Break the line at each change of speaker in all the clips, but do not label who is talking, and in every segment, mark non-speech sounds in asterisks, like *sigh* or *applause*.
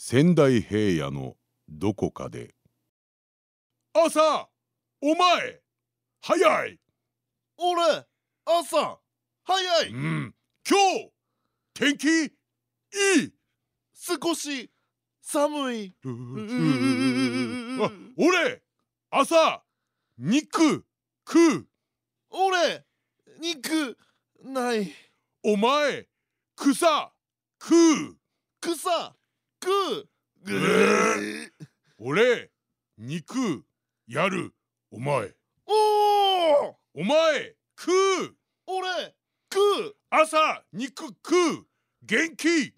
仙台平野のどこかで。
朝お前早い。
俺朝早い。
うん。今日天気いい。
少し寒い。
あ俺朝肉食う。
俺肉ない。
お前草食う。
草ぐ
ー。俺肉やる。お前。
おお
お前食う。
俺食う。
朝肉食う。元気。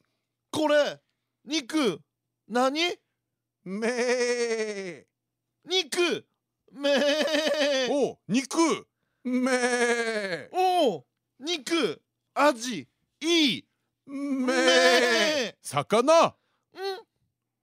これ肉何？
めー。
肉めー。
お肉
めー。
おお肉味いい。
め
魚。
ん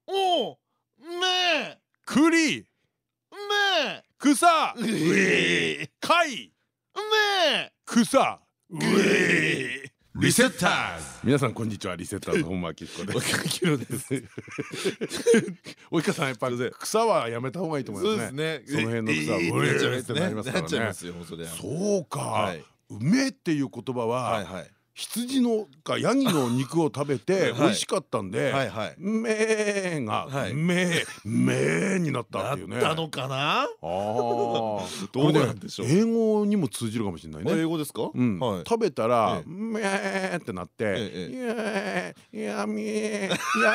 おおめ
栗。
ーめ
草。
ーうえ
貝。
め
草。
ー。ぐえ
リセッターズ。皆さんこんにちはリセッターズ本間明彦です。
キロです。*laughs*
及川さんやっぱり草はやめた方がいいと思いますね。
ね。
その辺の草は
ええ
うえ
なっちゃいます
ってなりますからね。
なっちゃいますよそ
うか、
はい。
梅っていう言葉は、
はいはい
羊のかヤギの肉を食べて
はい。
美味しかったんで、
はいはい。
めーが、
はい。
めーめーになった
な
っていうね。
ったのかな？*laughs* どうなんでしょう？
英語にも通じるかもしれないね。
英語ですか？
食べたら
ええ。
めーってなって
え「
いやーやみーや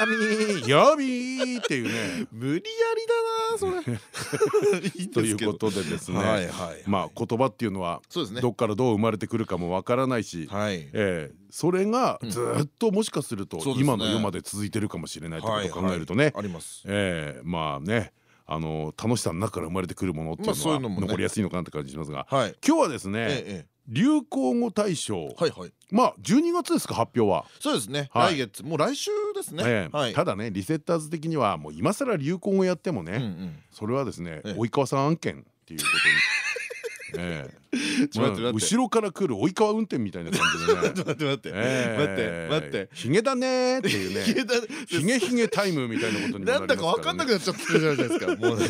みーやみー」っていうね
無理やりだなそれ
ということでですね、まあ言葉っていうのは
そうですね
どっからどう生まれてくるかもわからないし、
はい
ええそれがずっともしかすると今の世まで続いてるかもしれないということを考えるとね。
あります。
ええまあねあの楽しさの中から生まれてくるものっていう
の
のは残りやすいのかなって感じしますが
はい。
今日はです
え
ね
え
流行語大賞。
はいはい。
まあ12月ですか発表は。
そうですね。
はい。
来月。もう来週ですね。
ただねリセッターズ的にはもう今更流行語やってもね
うんうん。
それはですね
ええ。
及川さん案件っていうことに。ええ *laughs*
ちょっと待って待って。
後ろから来る及川運転みたいな感じでね。*laughs*
待って待って待って
ええ。
待って待って。
ヒゲだねーっていうね。*laughs*
ヒゲだ
ヒゲヒゲタイムみたいなことにもな
んだかわかんなくなっちゃってるじゃないですか。もうね。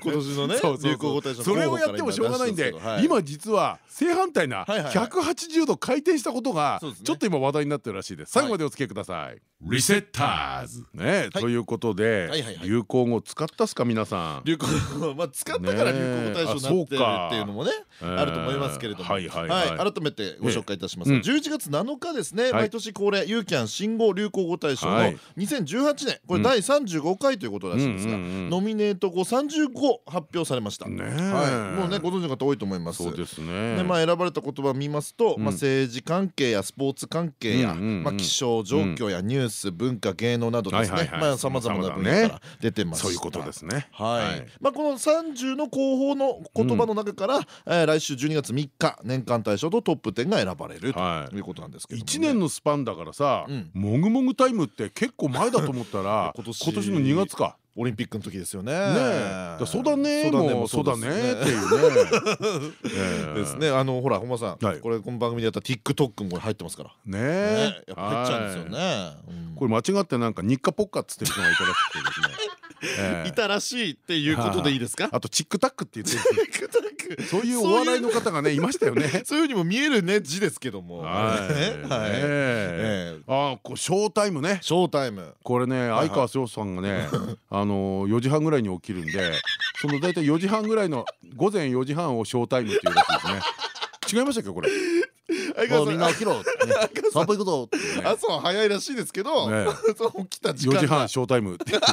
今年のね
そうそうそう。
流行語大賞
それをやってもしょうがないんで
はい
今実は正反対な
はいはいはい。
180度回転したことがちょっと今話題になってるらしいです。最後までお付き合いください。リセッターズ。ねということで流行語使ったっすか皆さん。
流行語。まあ使ったから流行語大賞になってるっていうのもねあると思いますけれども。改めてご紹介いたします。
うん。
11月7日ですね。
い。
毎年恒例ユーキャン新語・流行語大賞の
はい。
2018年。これ第35回ということらしいんですがノミネート後35発表されました。
ね
はい。もうねご存知の方多いと思います。
そうですね。
でまあ選ばれた言葉を見ますと、政治関係やスポーツ関係や、気象状況やニュース、文化芸能などですね。さまざまな分野から出てました
そういうことですね。
はい、まあこの30の候補の言葉の中から、えー来週12月3日年間大賞とトップ10が選ばれる
はい。
ということなんですけどもね。
1年のスパンだからさ
うん。
もぐもぐタイムって結構前だと思ったら *laughs*
今年
今年の2月か。
オリンピックの時ですよね。
ねそうだねもそうだね。っていうね。*laughs* ええ。
ですね。あのほら本間さん、
はい。
これこの番組でやった TikTok もこれ入ってますから。
ね
ね
え
やっぱ入っちゃうんですよね。うん。
これ間違ってなんか日課ポッカっつってる人がいたらしくてですね。*laughs* ええ。
いたらしいっていうことでいいですか？
あとチックタックって言ってるそういうお笑いの方がねいましたよね。
そういうふうにも見えるね字ですけども。
はい。あこうショータイムね。
ショータイム。
これね相川翔さんがね *laughs* あの4時半ぐらいに起きるんでその大体4時半ぐらいの午前4時半をショータイムっていうらしいですね。違いましたっけこれ？
相
おい。みんな起きろ散歩行くぞっていうね。
朝は早いらしいですけど、
ね。*laughs*
起きた時間
4時
が
半ショータイムって。*laughs*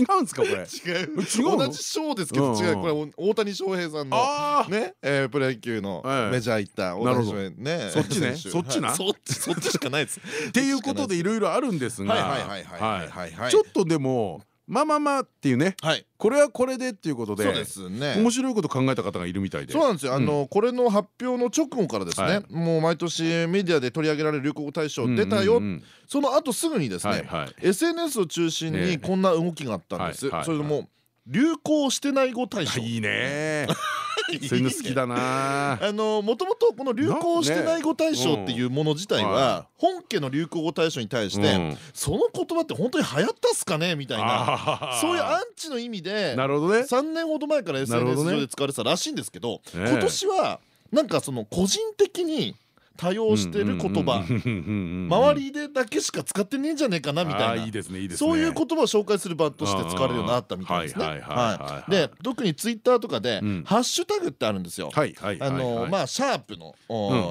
違うんですかこれ？
違う。同じショーですけど違うこれ大谷翔平さんのねえープロ野球の
ええ。
メジャー行った大谷翔平ね
そっちね。そっちな？
は *laughs* いそっちそっちしかないです。
っていうことでいろいろあるんですが。
はいはいはいはいはい。はい。
ちょっとでもまあまあまあっていうね。
はい。
これはこれでっていうことで
そうですね。
面白いこと考えた方がいるみたいで。
そうなんですよ、あのこれの発表の直後からですね、
はい。
もう毎年メディアで取り上げられる流行語大賞出たよ、その後すぐにですね、
はいはい。
SNS を中心
ええ。
にこんな動きがあったんです、それでも流行してない語大賞。*laughs*
いいね。そういうの好きだな。
あのもともとこの流行してない語大賞っていうもの自体
うん。は
は本家の流行語大賞に対して、
うん。
その言葉って本当に流行ったっすかね？みたいなそういうアンチの意味で
なるほどね。
3年ほど前から SNS 上で使われてたらしいんですけど
ええ
今年はなんかその個人的に多用してる言葉。周りでだけしか使ってねえんじゃねえかなみたいな。い
いですねいいですね。
そういう言葉を紹介する場として使われるようになったみたいですね。で特にツイッターとかで
うん。
ハッシュタグってあるんですよ。あのま
あ
あシャープの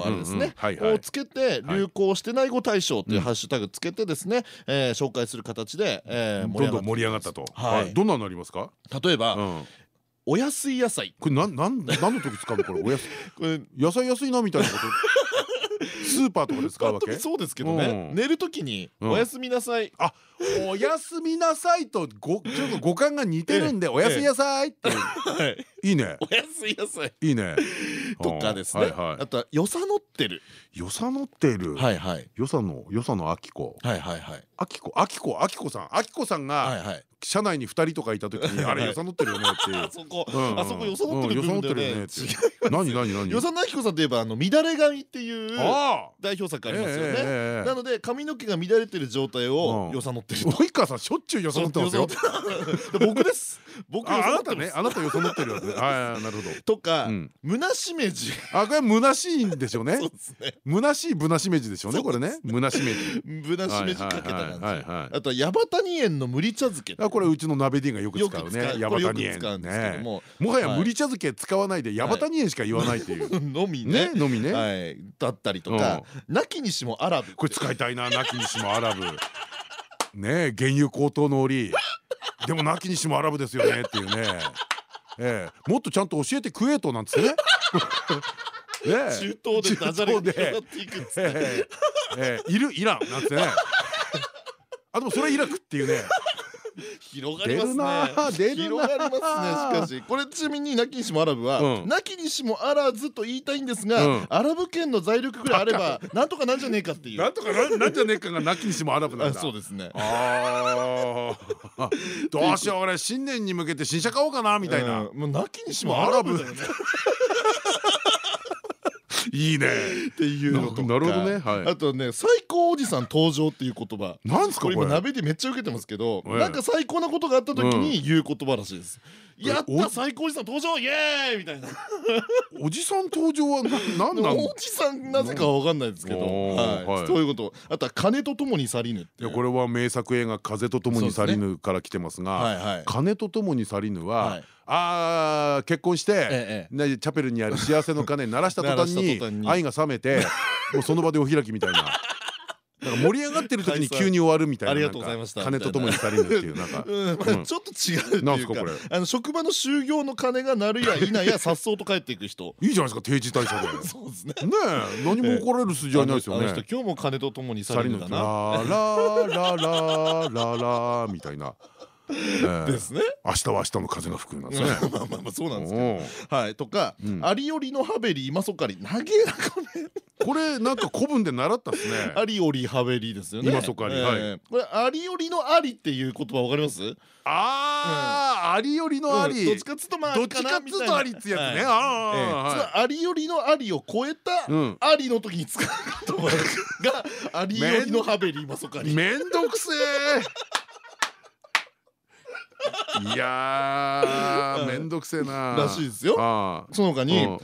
あれですね。をつけて流行してない語大賞というハッシュタグつけてですねえー紹介する形でえー
どんどん
盛
盛り上がったと。どんなのありますか？
例えば
うん。
お安い野菜。
これなんなん何の時使うの？これおやす *laughs*
これ
野菜安いなみたいなこと？スーパーとかで使うわけ？
そうですけどね。
うん。
寝る時に
うん。
おやすみなさい。
あ。おやすみなさいとごちょっと語感が似てるんでおやすみなさいって
はい。
いいね。
お安い野菜
い。いね。*laughs*
とかですね。
はいはい。
あとはよさのってる。
よさのってる。
はいはい。
よさのよさのあきこ。
はいはいはい。
あきこあきこあきこさん。あきこさんが社内に二人とかいた時にあれよさのってるよねっていう。
あ *laughs* そこ。
うん。
あそこよさのってるよね
って何何何？
うよさのあきこさんといえばあの乱れ髪っていう
ああ。
代表作ありますよね。なので髪の毛が乱れてる状態を
うん。
よさのってる。
及川さんしょっちゅうよさのってますよ。*laughs*
僕です。僕よ
ああなたね。あなたよさのってるわけね。はいなるほど。
とか
うん。
胸しめじ。
あこれ虚しいんでしょうね。*laughs*
そうですね。
虚しいぶなしめじでしょうねこれね。虚しめじ。
胸しめじかけたあとはヤバタニ園の無理茶漬け
あこれうちの鍋ディがよく
使
使う。ねヤバタニエンね。
も
もはや
はい。
無理茶漬け使わないでヤバタニエンしか言わないっていう。*laughs*
のみね。
ねのみね。
はい。だったりとかなきにしもアラブ
これ使いたいななきにしもアラブねえ原油高騰の折。でもなきにしもアラブですよねっていうね。ええ。もっとちゃんと教えてクエートなんですね。*laughs* ねえ。
中東でダジャレが広がっていくんですね
ええ。ええ。いるイランなんてね。あでもそれイラクっていうね
広がりますね。
出るな
広がりますねしかし。これちなみになきにしもアラブは
うん。
なきにしもアラズと言いたいんですが、
うん。
アラブ圏の財力ぐらいあればなんとかなんじゃねえかっていう。
なんとかな *laughs* なんじゃねえかがなきにしもアラブなん
あ
だ
そうですね。
ああどうしよう俺新年に向けて新車買おうかなみたいな。
うんもうなきにしもアラブだよね
いいね。
っていうのとか。
なるほどね。はい。
あとね最高おじさん登場っていう言葉。
なんすかこれ。
今鍋でめっちゃ受けてますけど
ええ。
なんか最高なことがあった時に言う言葉らしいです。
ん
やっ
お
た最高おじさん登場イエーイみたいな。*laughs*
おじさん登場はななんなん？
おじさんなぜかは分かんないですけど。は
はい。い。
そういうこと。あとは金とともに去りぬい
やこれは名作映画「風と共に去りぬ」から来てますが
はいはい「
金と共に去りぬ」
は
はい。あー結婚して
ええ
ねチャペルにある幸せの鐘鳴らした途端
に。*laughs*
愛が冷めてもうその場でお開きみたいな。なんか盛り上がってる時に急に終わるみたいな
ありがとうございました。
なんか金と共に去りぬっていうなんか。*laughs*
ちょっと違うっていうか
なんすかこれ。
あの職場の就業の鐘が鳴るや否やさっそうと帰っていく人。
いいじゃないですか定時退社で。ね *laughs*
そうですね。
え何も怒られる筋合いないですよね。
あの人今日も金とともに去
去りぬ
だ。な
ラララララみたいな。え *laughs* え。
ですね。
明日は明日の風が吹くなんですね。
まあまあまあそうなんですけど。はい。とか
うん。
アリオリのハベリ今そかり長えなこれ
これなんか古文で習ったっすね。
アリオリハベリですよね。
今そかり。
ええ。
はい。
これアリオリのアリっていう言葉わかります？
ああ、ありよりのあり、
うん。どっちかっつうとまあ
どっちかっつうとありっつうやつね。ああ、
その
は
アリよりのアリを超えた
うん。
アリの時に使う言葉がアリよりのハベリ今そ
めんどくせえ。いやー、めんどくせえな。
らしいですよ。
あ
その他に
うん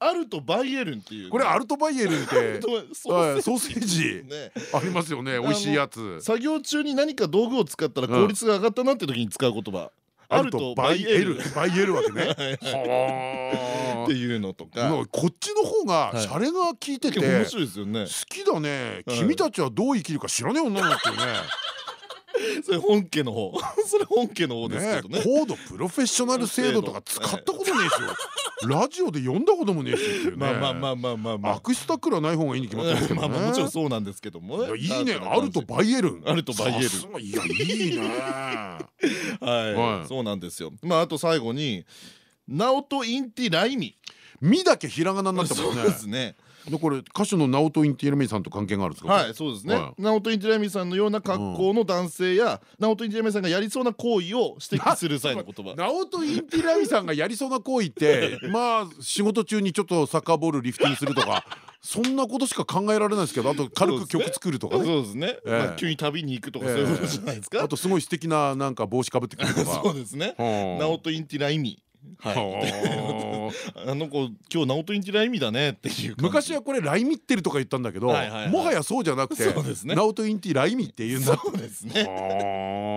アルトバイエルンっていうね
これアルトバイエルンって。*laughs*
ソ
はい
ー
セージ
ね
ありますよね。美味しいやつ。
作業中に何か道具を使ったら効率が上がったなって時に使う言葉アルトバイエル
バイエルわけね。*laughs*
はい
は
ていうのと
あ。
か
こっちの方が
はい
シャレが効いてて。
面白いですよね
好きだね、
はい
君たちはどう生きるか知らねえ女のっていうね *laughs*
それ本家の方。*laughs* それ本家の方ですけどね。
ね高度プロフェッショナル制度とか使ったことねえしよ。*laughs* ラジオで読んだこともねえしっていうね。
まあまあまあまあまあまあ
悪質タックルはない方がいいに決まってますけどね。
まあまあもちろんそうなんですけどもね
いやいいね
なんと
バイエルン
アルトバイエルン
いやいいね
ははい、
はい
そうなんですよまああと最後にナオトインティライミ「
み」だけひらがなになったもんね
そうですね
でこれ歌手のナオト・インティラミさんと関係があるんですか？
はいそうですね、
はい。
ナオトインティライミさんのような格好の男性や、ナオトインティライミさんがやりそうな行為を指摘する際の言葉。
ナオト・インティライミさんがやりそうな行為って *laughs* まあ仕事中にちょっとサッカーボールリフティングするとかそんなことしか考えられないですけどあと軽く曲作るとか
そう
ね
ですね、急に旅に行くとかそういうことじゃないですか、
あとすごい素敵ななんか帽子かぶってくるとか。*laughs*
そうですね。
はあ
ナオトインティライミはい。
はあ。*laughs*
あの子今日ナオトインティライミだねっていう
昔はこれライミってるとか言ったんだけどもはやそうじゃなくて
そうですね。
ナオト・インティライミって言うんだ
そうですね。
はあ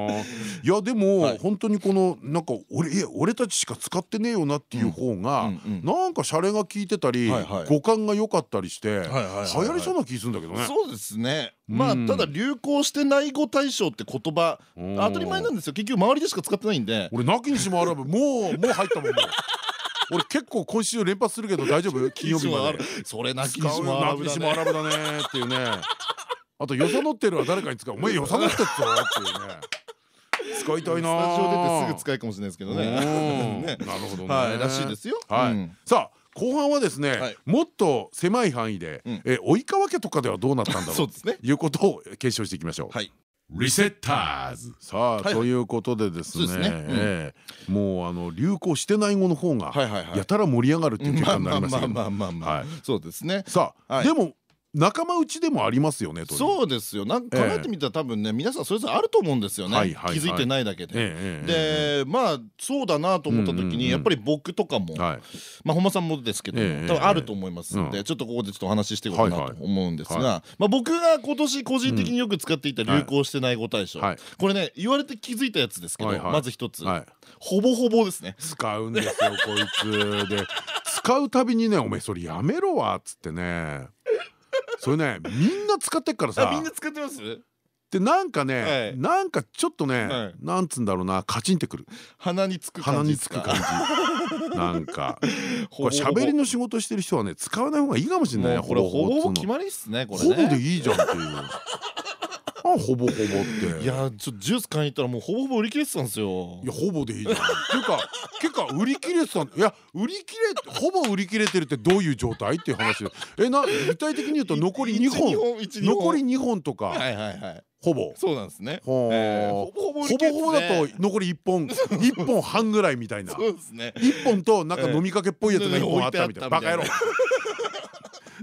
いやでも、
はい。
本当にこのなんか俺いや俺たちしか使ってねえよなっていう方が、
うんうん
なんかシャレが効いてたり、
はいはい。
五感が良かったりして、
はいはいはい
流行りそうな気するんだけどね。
そうですね。まあ
うん
ただ流行してない語大賞って言葉
うん。
当たり前なんですよ。結局周りでしか使ってないんで。
俺なきにしもあらぶもうもう入ったもんもう。*laughs* 俺結構今週連発するけど大丈夫？*laughs* 金曜日まで。
それなきにしもあらぶだね
っていうねあとよさのってるは誰かに使う。お前よさのってっぞっていうね。使いたい
ス
な
タジオ出てすぐ使いかもしれないですけど
うん。
ねね。
なるほどね。
はいらしいですよ。
さあ後半はですね、
はい。
もっと狭い範囲で、
うん。
え及川家とかではどうなったんだろう
そうですね。
いうことを検証していきましょう。
はい。
リセッターズ
さあ、
はい。
ということでですね
そうですね。うん。
ええ。もうあの流行してない語の方がやたら盛り上がるっていう結果になりましたけど
まあまあまあ。
はい。
そうですね。
さあ、
はい。
でも仲間内でもありますよねと
そうですよ。なんか考えてみたら多分ね皆さんそれぞれあると思うんですよね気づいてないだけで。
ええええ
でまあそうだなと思った時にやっぱり僕とかも
はい。
まあ本間さんもですけど
ええ
多分あると思います
ん
でちょっとここでちょっとお話ししていこうかないと思うんです
は
がまあ僕が今年個人的によく使っていた流行してない語大賞
はい。
これね言われて気づいたやつですけどまず一つ。
はい。
ほぼほぼですね。
使うんですよこいつ。で使うたびにね「お前それやめろわ」っつってねそれねみんな使ってっからさ。
あみんな使ってます？
でなんかね、
はい。
なんかちょっとね、
はい。
なんつうんだろうなカチンってくる。
鼻につく
鼻
感じですか？
につく感じ。*laughs* なんか。これ喋りの仕事してる人はね使わない方がいいかもしれない
これほぼ決まりっすねこれ
ほぼで
ね。
いいじゃんっていう。あほぼほぼって。
いやちょっとジュース買いに行ったらもうほぼほぼ売り切れてたんですよ。
い。やほぼでいいじゃん。っていうか結構売り切れてたんいや売り切れほぼ売り切れてるってどういう状態っていう話で。えな具体的に言うと残り2本。
1
残り2本とか。
はいはいはい。
ほぼ。
そうなんですね。
ほ
ぼほぼ
だと残り1本 *laughs* 1本半ぐらいみたいな。
そうですね。
一本となんか飲みかけっぽいやつが一本あったみたいな。バカ野郎。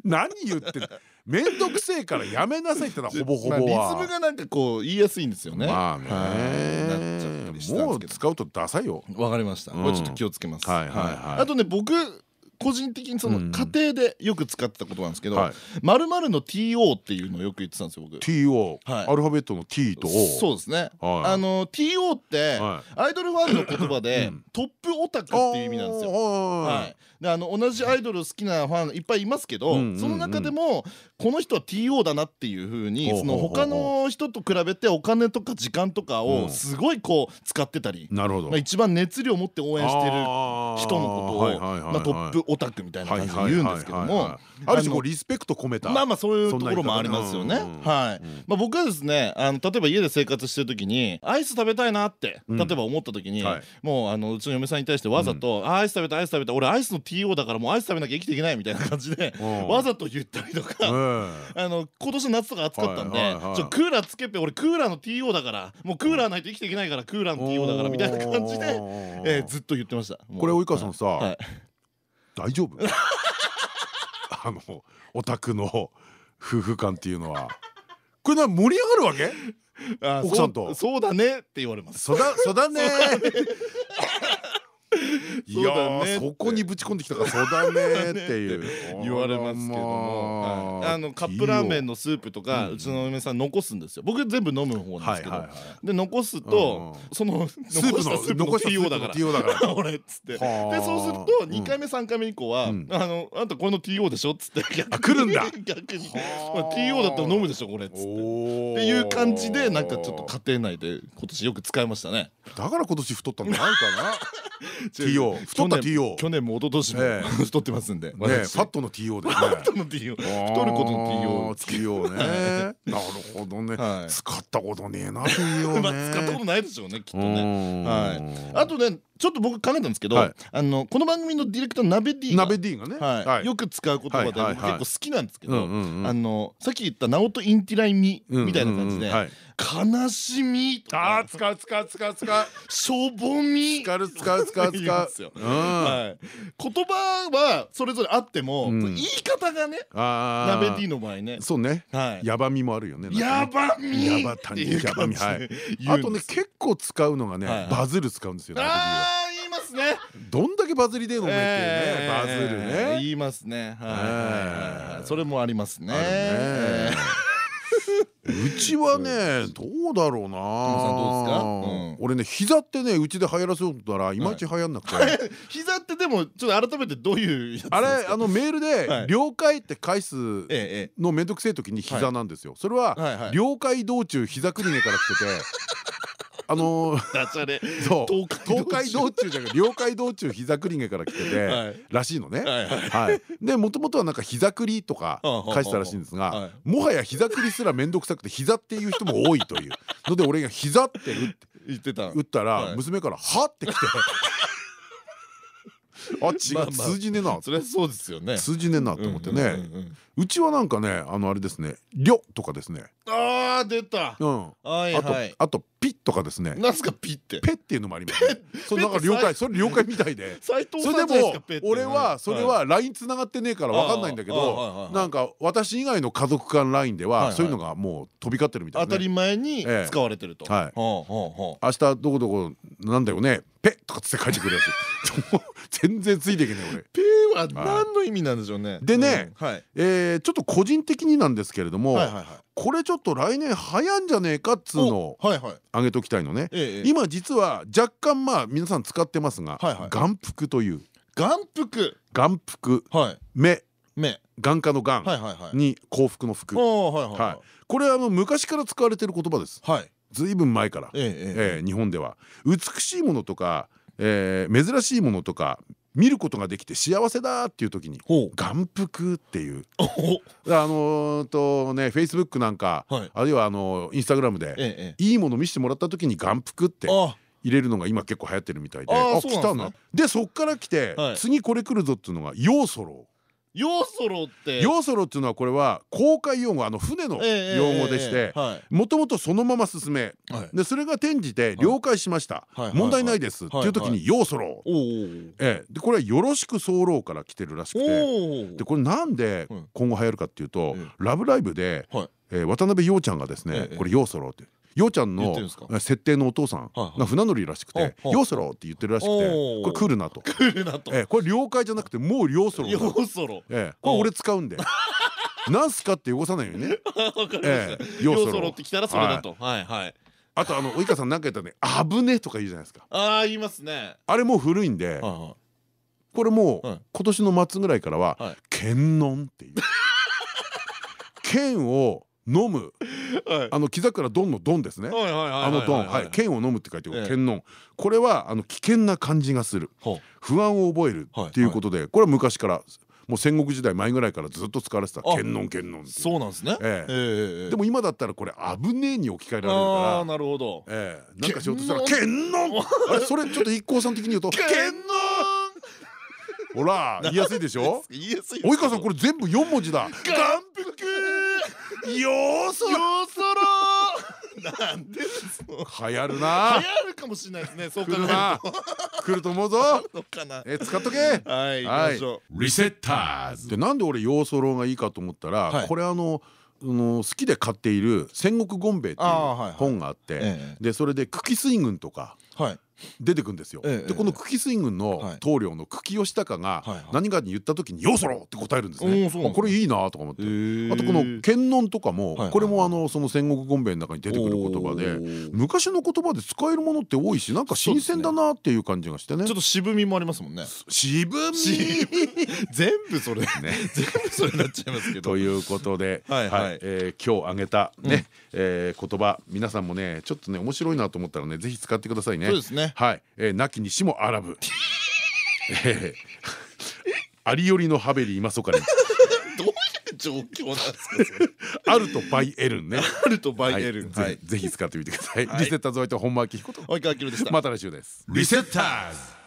何言ってんのめんどくせえからやめなさいってのはほぼほぼ
まあリズム
は
がなんかこう言いやすいんですよね。
まあねもう使うとダサいよ
ど。わかりました。
うん
これちょっと気をつけます。
はいはいはい
あとね僕個人的にそ
うん。
の家庭でよく使ってたことなんですけど
はい「
まるの TO」っていうのをよく言ってたんですよ僕。
TO
はい。
アルファベットの T と O
そうですね。
はい。
あの TO って
は
アイドルファンの言葉で
うん。
トップオタクっていう意味なんですよ。は
はい
い、であの同じアイドル好きなファンいっぱいいますけど、その中でもこの人は TO だなっていうふうにその他の人と比べてお金とか時間とか
うん。
をすごいこう使ってたり、
なるほど。
まあ、一番熱量を持って応援してる
人
人のことをまあトップオタクみたいな感じで言うんですけども
ある種こうリスペクト込めた。
まあまあそういうところもありますよね。はい
うん。
まあ僕はですね、あの例えば家で生活してる時にアイス食べたいなって
うん。
例えば思った時に、
はい。
もうあのうちの嫁さんに対してわざと、あアイス食べたいアイス食べたい俺アイスの TO だからもうアイス食べなきゃ生きていけないみたいな感じで
うん。*laughs*
わざと言ったりとか。
え
あの今年の夏とか暑かったんで、ちょクーラーつけて俺クーラーの TO だからもうクーラーないと生きていけないからクーラーの TO だからみたいな感じで、えーずっと言ってました。
これ及川さんさ、
はい
大丈夫？*laughs* あのオタクの夫婦間っていうのは。これな盛り上がるわけ？
あ
奥さんと。
そうだねって言われます。
そだそだね *laughs* *laughs* いやそこにぶち込んできたからそうだねっていう。*laughs*
言われますけども、はいあのカップラーメンのスープとか、うちの嫁さん残すんですよ。僕全部飲む方なんですけど、で残す
うん
と、その
スープの
スープの TO だから。
TO だから。*laughs*
俺っつって。で
はあ。
そうすると
うん。
2回目3回目以降は、
うん。
あのあんたこれの TO でしょっつって。
来るんだ。
逆に、TO だったら飲むでしょこれっつって。
お
っていう感じでなんかちょっと家庭内で今年よく使いましたね。
だから今年太ったんじゃないかな *laughs* TO 太った TO
去年も一昨年も
え *laughs*
太ってますんで。
ねファットの TO ですね
トの TO 太ることの TO
ね。*laughs* なるほどね。
はい。
使ったことねえな TO
使ったことないでしょうねきっとね。はい。
は
あとねちょっと僕考えたんですけど、
はい。
あのこの番組のディレクターの鍋 D が
鍋 D がね。
はい。よく使う言葉で結構好きなんですけどあのさっき言った「ナオトインティライミ」みたいな感じで
うんうんうん。はい「
悲しみ」とか
あー使う使う使う使う「
しょぼみ」
使う使う使う。使
ですよ。
う
言葉はそれぞれあっても
うん。
言い方がね鍋 D の場合ね。
そうね。
はい。
やばみもあるよね。
や
ね。
ばみ
あとね結構使うのがねバズる使うんですよ鍋 D は
ますね。
どんだけバズりでえのね。バズる
えー
ね。
言いますね。はいそれもありますね。*laughs*
うちはねどうだろうな。俺ね膝ってねうちで流行らせようとたらいまいち流行んなくて。
ー *laughs* 膝ってでもちょっと改めてどういう
あれあのメール
はい
で「了解」って返す
ええ
のめんどくせえ時に膝なんですよそれは了解道中膝くりねから来ててあの *laughs* そう。
東海
道中。じゃなくて了解道中膝くりげから来て
はい。
てらしいのね。
はいはい。
はい、でもともとはなんか膝くりとか返したらしいんです
は
が
い。
もはや膝くりすら面倒くさくて膝っていう人も多いという。*laughs* ので俺が膝って打って
言ってた。
打ったら
はい。
娘から「は?」って来て。*laughs* あ違う。通じねえな。
それはそうですよね。
通じねえなと思ってね。
う
ちはなんかねあのあれですね「りょ」とかですね。
あー出た。
うん。
はい
あと
はい。
あと「ピッ」とかですね。
なんすかピって「
ペ」っていうのもありますね。*laughs* そうなんか了解それ了解みたいで。
斉藤
それでも俺はそれは LINE つながってねえから分かんないんだけどなんか私以外の家族間 LINE で
はいは
はい。そういうのがもう飛び交ってるみたいなね。
当たり前に
ええ
使われてると。
はい。明日どこどこなんだよね。ペとかつって書いてくるやつ。*laughs* 全然ついていけねえ俺。
ペは何の意味なんでしょうね。
でね
うんはい。
えーちょっと個人的になんですけれども
はいはいはい。
これちょっと来年流行んじゃねえかっつうのを
おはいはい。
あげときたいのね。
ええ
今実は若干まあ皆さん使ってますが
はいはい。
眼福という。
眼福。
眼福。
はい。
目。
目。
眼科の眼
はいはいはい。
に幸福の福。これあの昔から使われてる言葉です。
はい。
ずいぶん前から。
えええ
日本では。美しいものとかえー珍しいものとか見ることができて幸せだっていう時に眼福っていう。
お
あのーとねフェイスブックなんか
はい。
あるいはあのインスタグラムで
ええ。
いいもの見せてもらった時に眼福って
あ
入れるのが今結構流行ってるみたいで
あ
来たなでそっから来て
はい。
次これ来るぞっていうのが「ヨーソロ
ヨーソロって。
ヨーソロっていうのはこれは公開用語あの船の
ええ
用語でして
はい。
もともとそのまま進め
はい。
でそれが転じて了解しました。
はい
問題ないです。っていう時に「ヨーソロええ。でこれは「よろしく候」から来てるらしくて。でこれなんで
うん。
今後流行るかっていうと
え「
ラブライブ!」で
はい。
えー渡辺陽ちゃんがです
ええ
ねこれ「ヨーソロ」って陽ちゃんの設定のお父さんが船乗りらしくて
は「あはあ
ヨーソロ」って言ってるらしくてこれ来るなと。これ了解じゃなくてもうヨーソロ
ヨ
だ
ーソロ
ええこれ俺使うんで。*laughs* なんすかって汚さないようにね。
わかりました。
ええヨ
ヨ
ーソロ
ーソロって来たらそれだと。はい。はい
あとあの及川さん何か言ったらね「危ね」とか言うじゃないですか。
ああ言いますね。
あれもう古いんでこれもう
はい。
今年の末ぐらいからは
はい「
剣飲っていう。*laughs* 剣を飲む。
いはい。
あの木桜ドンのドンですね。あのドン。はい。剣を飲むって書いてる剣飲これはあの危険な感じがする。不安を覚えるっていうことでこれは昔からもう戦国時代前ぐらいからずっと使われてた。
あ
剣飲剣飲っていう。
そうなんですね。
でも今だったらこれ危ねえに置き換えられるから。
なるほど。
ええ。なんかしようとしたら「
剣
剣飲 *laughs* あれそれちょっと一光さん的に言うと「剣飲ほら言いやすいでしょ？*laughs*
言いやすい
及川さんこれ全部4文字だ。
眼福
よーそ
ヨーソロなんでですの。
流行る
流
な
行るかもしれないですねそう考える
来るな。
と
来ると思うぞ。え使っとけ。
はい行きましょ
リセッターズ。
でなんで俺ヨーソロがいいかと思ったら、
はい。
これあのあの好きで買っている「戦国ゴンベイ」っていう本があって、
え
でそれで久喜水軍とか
うはい
出てくんですよ。
ええ
でこの久喜水軍の
はい。
棟梁の久喜義高が何かに言った時に「ヨーソロ!」って答えるんですね。これいいなとか思って。
あ
あとこの「剣論」とかもこれもあのその戦国ゴンベイの中に出てくる言葉で昔の言葉で使えるものって多いしなんか新鮮だなっていう感じがしてね。
ちょっ。と渋みもありますもんね。
渋み？*laughs*
全部それ。*laughs* 全部それになっちゃいますけど。
ということで、今日挙げたね、えー言葉皆さんもねちょっとね面白いなと思ったらねぜひ使ってくださいね。
そうですね
はい、えー、なきにしもアラブえーありよりのハベリー今そかに
どういう状況なんですか
あるとバイエルンね。
あるとバ
はい
イエルン。
ぜ
はい。
ぜひ使ってみてください。
はい。
リセッターズお相手は本間明彦と。
及川明宏でした
また来週です。
リセッターズ